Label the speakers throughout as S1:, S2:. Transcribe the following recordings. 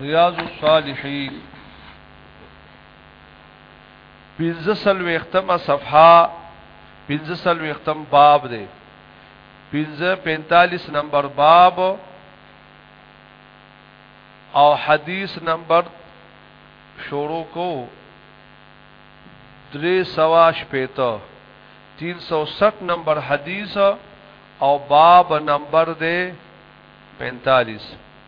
S1: ریاض الصالحین پنځه سلو ختمه صفحه پنځه سلو ختم باب دی پنځه 45 نمبر باب او حدیث نمبر شروع کو درې سوا شپېته 360 نمبر حدیث او باب نمبر دے 45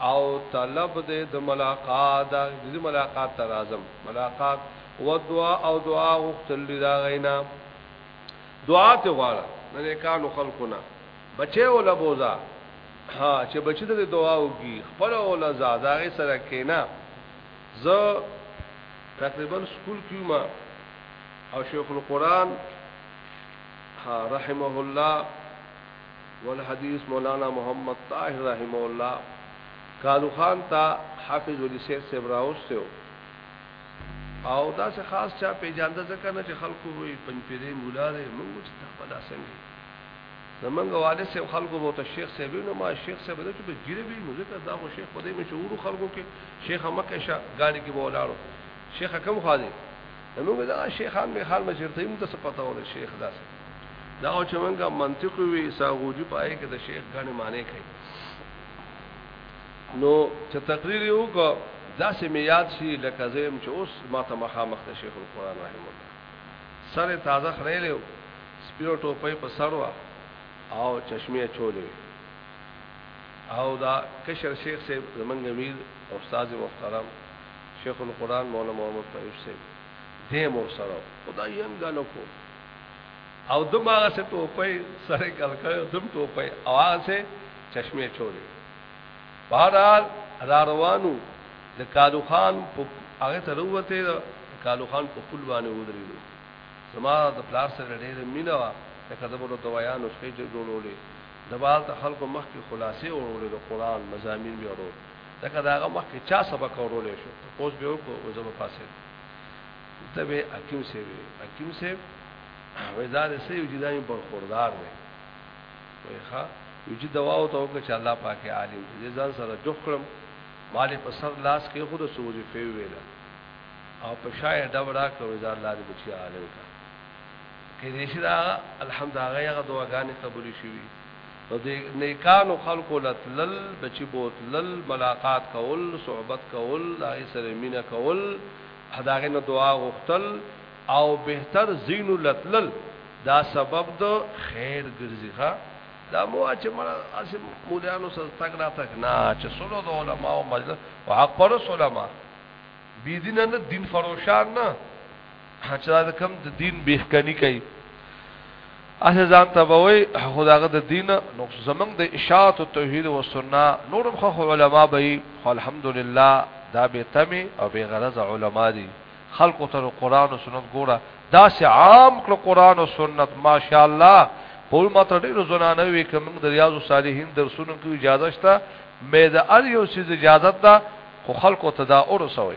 S1: او طلب دی د ملاقات دا د ملاقات ته راځم ملاقات و دعا او دعا غوښتل دی دا غینا دعا ته غواړه نه کانو خلقنا بچي ولا بوزا ها چې بچی د دعا وکي خپل ولا زاداغه سره کینا زه تقریبا سکول کیما او شیخ القران رحمه الله والحديث مولانا محمد طاهر رحمه الله کالو خان تا حافظ ولي سید صاحب راوسته او دا څه خاص چا پیجانده ځکه نه چې خلکو وي پنځپیرې مولا دی موږ چې تا بلا څنګه زمونږ والد صاحب خلکو وو ته شیخ صاحب نو ما شیخ صاحب ته په ګیره به موږ ته دا خو شیخ په دې مشهور خلکو کې شیخ مکه شاه غاړي کې ولاړو شیخ کم خاله نو موږ دا شیخان به حال مشرته موږ ته پته ول شیخ داسې دا او چې موږ منطق وی ساغوجي پای کې د شیخ غنی معنی کوي نو چې تقریر یو کو دا سه می یاد شي لکه زم چې اوس ما ته مخامخ د شیخ القرآن رحم الله سره تازه خړې له سپیو ټوپې په سر وا او چشمه چولې او دا کشر شیخ سے زمنګ امیر استاد محترم شیخ القرآن مولانا محمد طیب سے دیم اور سره خدای هم غلو کو او دم هغه څه ټوپۍ سره کل کړو دم ټوپۍ او هغه څه چشمه چولې بهرحال را روانو د کالو خان په هغه ته وروته د کالو خان په خپل باندې ودرېدو زما د پلار سره ډېر مینه وا د کتابونو دوايانو څخه جوړولې د بال ته خلکو مخ کې خلاصې اورولې د قران مزامین به اورو دا کداغه مخ کې چا سبق اورولې شو پوس به وکړو او زما پاسه ته به حکیم سي وي حکیم سي وای دا د سې وجدا یې برخوردار دی وای ښا یو چې دوا او توګه چې الله پاک عالم دې ځان سره جوخ کړم مالې په سر لاس کې خود سوځي فی ویل او په شای دورا کوي دا الله دې بچي عالم کا کې دې شي دا الحمدلله هغه دعاګانې قبول شي وي نو د نیکانو خلقو لتلل بچی بوتلل ملاقات کول صحبت کول دای سره مینا کول هداغه نه دعا غوښتل او بهتر زینو لتلل دا سبب د خیر ګرځي ښا دا مو چې مړ اسې مولانو سره تک را تک نه چې سلو د علما او مجلس او حق پر علما بی دین نه دین فروشان نه چې دا کم د دین بهکنی کوي اسه ځان تبوي خداغه د دین نو زمنګ د اشاعت او توحید او سنت نورم خو علما به الحمدلله دا به تمی او به غرض علما دي خلق تر قران او سنت ګوره دا سه عام کړ قران او سنت ماشاءالله پول ماته ډیرو زنانه وی کوم د ریاض الصالحین درسونو کې اجازه شته مې د ار یو سیز اجازه ده خو خلق ته دا اورسوي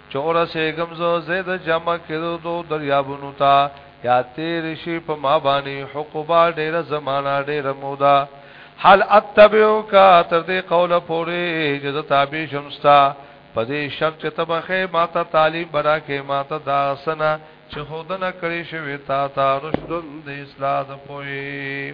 S1: چه ورسیږم زه ځای د جمع کیدو دو دریابونو ته یا تیر شي په ما باندې حقبا ډیره زمانه ډیره موده حال اتبعو کا تر دې قوله پورې چې زه تابع شم ستا په دې شرط چې تبخه ما ته تعلیم برا کې ما ته دا سنه چې خودنه کړی شوی تا ته رشدن د اصلاح د پوي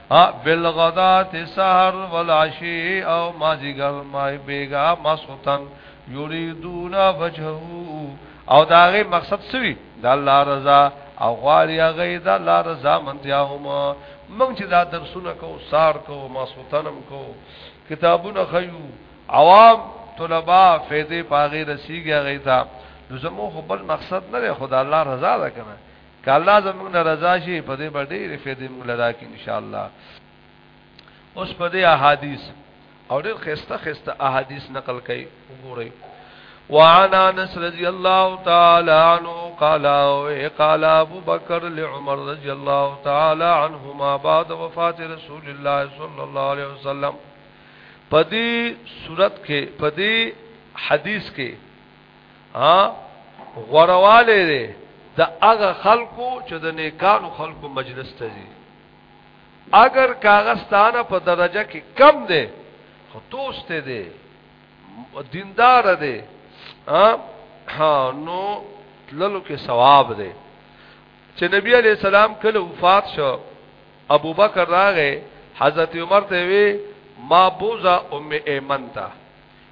S1: بالغدات سحر والعشی او مازیګر مای بیگا مسوتن یریدون وجهه او داغه مقصد سوی د الله رضا او غواړي هغه د الله رضا منتیا هم موږ چې دا درسونه کو سار کو مسوتنم کو کتابونه خيو عوام طلباء فیدې پاغي رسیږي هغه ته نو زمو خپل مقصد نه خدای الله رضا ده کنه که الله زموږ نه رضا شي په دې باندې ډېرې فائدې موږ لرا کې ان شاء الله اوس په دې احادیث او ډېر خسته خسته احادیث نقل کړي وګورئ وعن انس رضی الله تعالی عنہ قال قال ابو بکر لعمر رضی الله تعالی عنهما بعد وفات رسول الله صلی الله علیه وسلم پدی صورت کې پدی حدیث کې ها غورواله دې د هغه خلکو چې د نیکانو خلکو مجلس ته ځي اگر کاغستانه په درجه کې کم دی خو دوست دی دیندار دی ها نو تللو کې ثواب دی چې نبی علی السلام کله وفات شو ابو بکر راغې حضرت عمر ته وی ما بوزا ام ایمن تا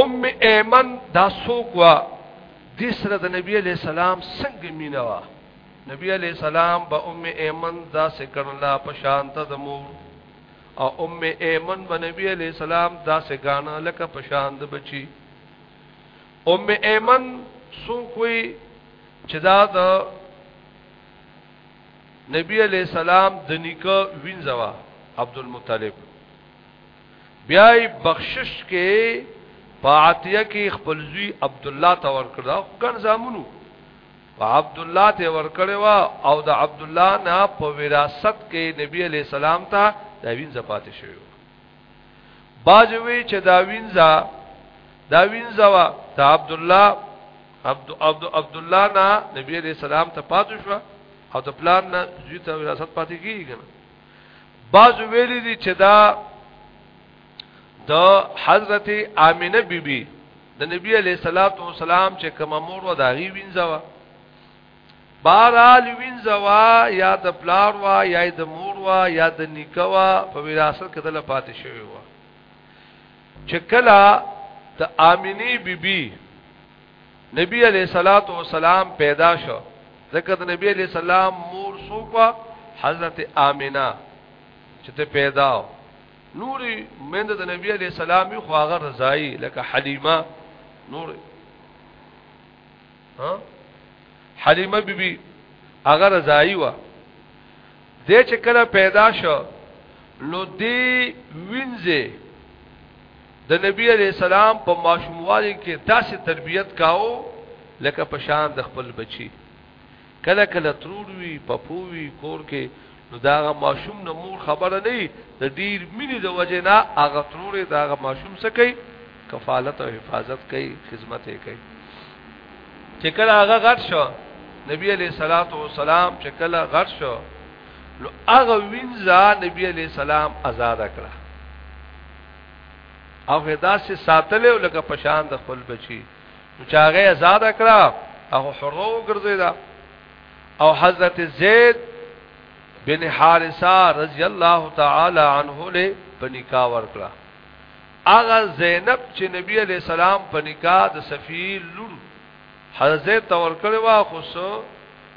S1: ام ایمن دا سوق وا د سره د نبی علی سلام څنګه مینا وا نبی علی سلام به ام ایمن دا سکړلا په شان ته د مور او ام ایمن به نبی علی سلام دا سګانا لکه په شان د بچي ام ایمن سوق وی چې دا د نبی علیہ السلام د نیکه وینځوا عبد المطلب بیای بخشش کې په عطیه کې خپل زوی عبد الله ته ورکړ دا ګن زامنو په عبد الله ته ورکړ وا او د عبد الله نه په وراثت کې نبی علی سلام ته دا وینځ پاتې شوی باج وی چې دا وینځ دا وینځ وا ته عبد الله عبد عبد عبد الله نه نبی علی سلام ته پاتې شو او د پلان نه زوی ته وراثت پاتې کیږي بعض ویلي دي چې دا د حضرت امینه بیبي بی د نبی علیہ الصلوۃ والسلام چې کوم مور و داغي وینځوا بارال وینځوا یا د پلار وا یا د مور وا یا د نیکوا په وراثت کې دل پاتې شوی و چې کلا د امینی بیبي بی نبی علیہ الصلات والسلام پیدا شو ځکه د نبی علیہ السلام مور سوکوا حضرت آمنه چې ته پیدا نوري مند د نبی علیہ السلام خو هغه رضای لکه حلیمه نور ها حلیمه بیبي بی هغه رضای و دې چې کله پیدا شو نو دی وینځه د نبی علی السلام په ماشوموالي کې داسې تربيت کاو لکه په شان د خپل بچي کله کله ترور وی پپووی کور کې نو داغه ماشوم نه مور خبره نه د ډیر مینې د وجه نه هغه ترور داغه ماشوم سکی کفالت او حفاظت کوي خدمت یې کوي چې کله هغه غټ شو نبی علیہ الصلات والسلام چې کله غټ شو نو هغه وینځه نبی علیہ السلام آزاد کړه او غدا سي ساتل او لکه پشان د خپل بچي چې هغه آزاد کړه هغه حرو ګرځیدا او حضرت زید بن حارثه رضی الله تعالی عنه له پنیکا ورکړه اغه زینب چې نبی علی سلام پنیکا د صفی لور حضرت تور کړو خو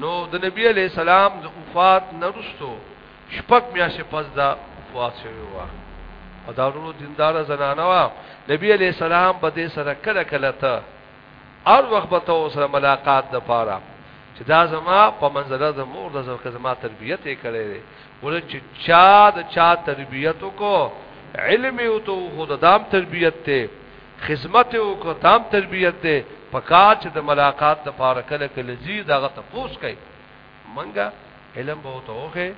S1: نو د نبی علی السلام د وفات نرستو شپږ میاشتې پس دا وفات شوی و او دا ورو دیندار زنانه وا نبی علی السلام په دې سره کله کله ته هر وخت به تو سره ملاقات د پاره چې دا زما په منځله د مور د زړه زما تربیت یې کړې ولې چې چا د چا تربیت کو علم او تو خود دام تربیت ته خدمت یې وکړ دا هم تربیت دی پکار چې د ملاقات لپاره کله کله ځي دا غته پوس کوي منګه علم به وته وخه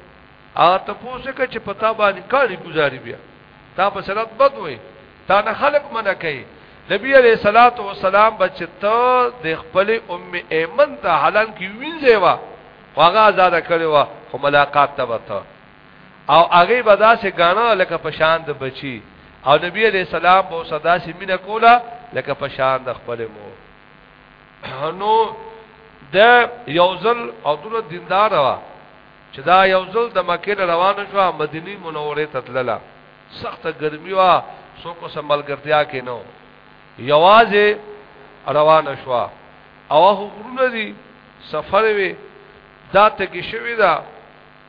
S1: ا ته پوس کوي چې پتا باندې کاری گزاري بیا تا په سرت بد وي تا نه خلق منه کوي نبی علیہ الصلات والسلام بچته د خپل ام ایمن ته حالان کې وینځه وا هغه آزاد کړو خو ملاقات ته وته او هغه به داسې غاڼه لکه پشان د بچي او نبی علیہ السلام به صدا سي مینا کولا لکه پشان د خپل مو نو د یوزل او دور دیندار وا چې دا یوزل د مکه روان شو مدینی منوره ته تلله سخت ګرمي وا سو کو سملګرتیا کې نو یوازې روان شو او هغه غرونه دي سفر وی دا ته کې شوی دا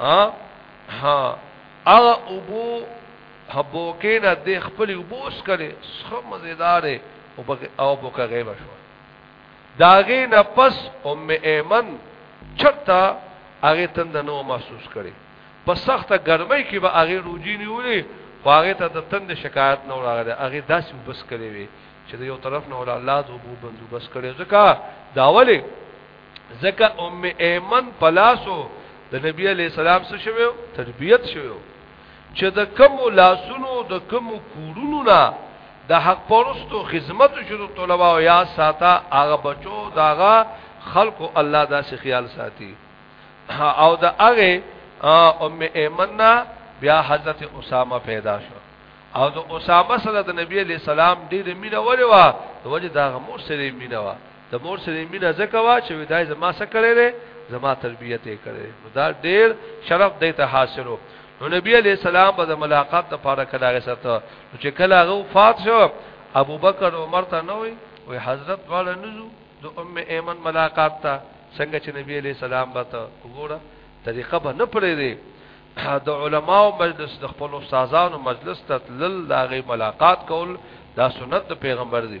S1: ها ها هغه ابو حبو کې نه د خپل وبوس کړي څو مزیدار او بګ او بوک غیب شو داغه نه پس ام ایمن چرتا هغه تند نو محسوس کړي په سخته ګرمۍ کې به هغه روجي نیولې هغه ته د تند شکایت نه راغله هغه داسې وبس کړي وي چې د یو طرف نه ولا الله ذو بندوبس کړي ځکه داوله زکه ام ایمن پلاسو د نبی علی السلام سره شوو تربیت شوو چې د کم لاسونو د کم کورونو نه د حق پرستو خدمت شروع طلبه او یا ساته هغه بچو داغه خلکو الله داسې خیال ساتي او د هغه ام ایمنه بیا حضرت اسامه پیدا شو او د اسامه سره د نبی علی سلام ډیر مینه ولې وا د وجه دا غمو سره مینه وا د مور سره مینه ځکه وا چې ودای زما سره کړی دی زما تربیت یې کړی نو دا ډیر شرف دی ته حاصلو نو نبی علی السلام به ملاقات د پاره کله غي سره چې کله غو فات شو ابو بکر عمر ته نه وي وی حضرت والا نزو د ام ایمن ملاقات ته څنګه چې نبی علی السلام به ته وګوره طریقه به نه پرې دی د علماو مجلس د خپل استادانو مجلس ته تلل دا غي ملاقات کول دا سنت پیغمبر دی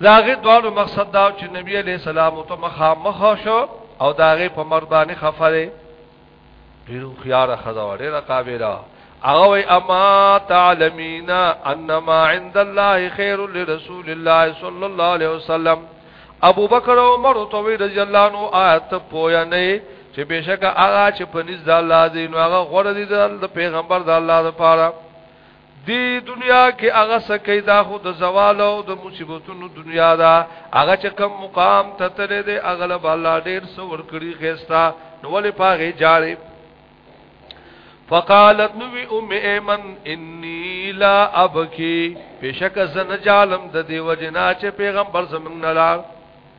S1: داغه دوالو مقصد دا چې نبی علی السلام ته مخامخ شو او داغه په مرد باندې خفره ډیرو خيار خدا ډیره قابله هغه وی اما تعلمین انما عند الله خير لرسول الله صلى الله عليه وسلم ابو بکر او عمر او توی رضی الله عنه آیت پویا نه چې بشک هغه چې پنځ د الله دین هغه غوړه دي د پیغمبر د الله لپاره دې دنیا کې هغه سکه دا خو د زوال او د مصیبتونو دنیا دا هغه چې کم مقام ته تلې دې اغلب الله ډېر سور کړی خيستا نو ولې پاغه جاړې فقالت نو ام ایمن انی لا ابکی بشک زن جالم د دیو جنا چې پیغمبر زمنګ نه لار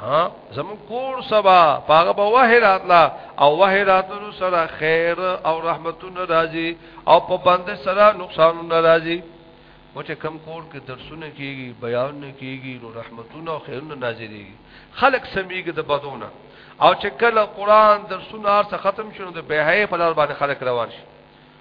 S1: ها زمون کور سبا پاغه به وه راتلا او وه راتلو سره خیر او رحمتونه راځي او په باندې سره نقصانونه راځي او چې کم کور کې درسونه کیږي بیان نه کیږي نو رحمتونه او خیرونه نازلېږي خلق سميږي د بدونه او چې کله قران درسونه ارته ختم شونه د بهای په لار باندې خلق روان شي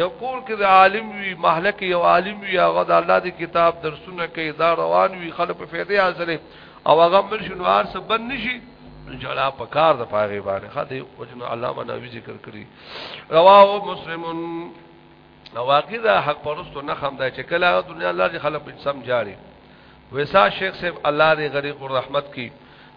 S1: یو کور کې د عالم وی محله کې یو عالم وی هغه د الله دی کتاب درسونه کوي دا روان وی خلک په فائدې حاصله او هغه مر شنوار سبن نشي جلا پکار د پاغه باندې خدای وجنه علامه نووي ذکر کړی رواه مسلمون واقعي دا حق پرستو نه خم دا چې کله دنیا الله دې خلک په سم جاري ویسا شیخ صاحب الله دې غریق الرحمت کی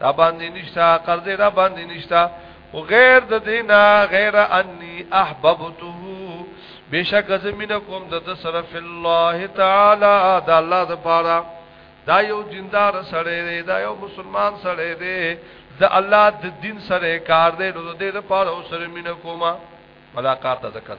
S1: را باندې نشتا قرض را باندې نشتا او غیر د دینا غیر انی احببته بشک زمینه کوم د صرف الله تعالی د الله د پاره دا یو دیندار سره دی دا یو مسلمان سره دی د الله د دین سره کار دی نو د دې لپاره سره مینه کومه ملاقات ذکر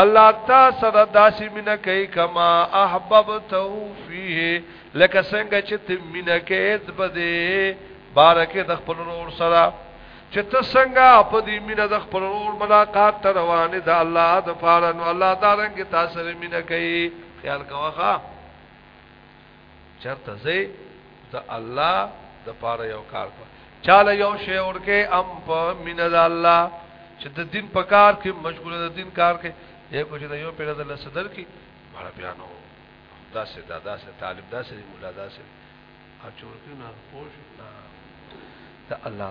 S1: الله تا سره داسې مینه کوي کما احببته فيه لکه څنګه چې ته مینه کوي د بده بارکه د خپل ور سره چې ته څنګه په دې مینه د خپل ور ملاقات ته روانه ده الله د پاره نو الله دا رنګ تاسو مینه کوي خیال کوه چرته ځې د الله د پاره یو کار کوه چاله یو شی ورکه ام په مین د الله چې د دین په کار کې مشغول د دین کار کې یو کو چې د یو پیره د لسدر کې مړ بیا نو دا سه دا دا سه طالب دا سه مولا دا سه ا چور کې نه پوش نه ته الله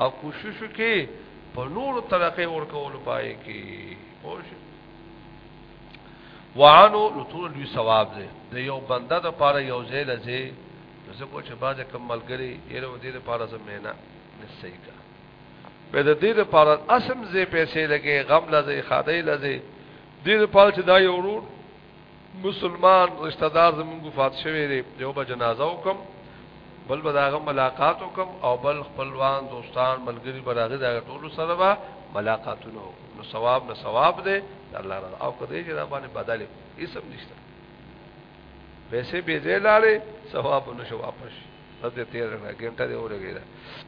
S1: او کوشش وکي په نور طرقه ور کول پای کی خوش وعانو لطول دوی ثواب دی د یو بنده د پاره یو ځای لځي زکو چې باز کم ملګری یره ودی د پاره زمینه نسې کا به د دې د پاره اسم زی پیسې لګي غم لځي خادای لځي دې د پاره چې دا یو ورور مسلمان رشتہ دار زمونږ وفات شوی دی یو به جنازه وکم بل به داغه ملاقات وکم او بل خپلوان دوستان ملګری براغه داغه ټول سره به ملاقاتونه وکم نو ثواب نه ثواب دی الله رضا او کدی چې را باندې بدل یې سم نشته پیسې به دې لاړې ثواب نشو واپس رد تیر نه ګنټه دې اورګیدا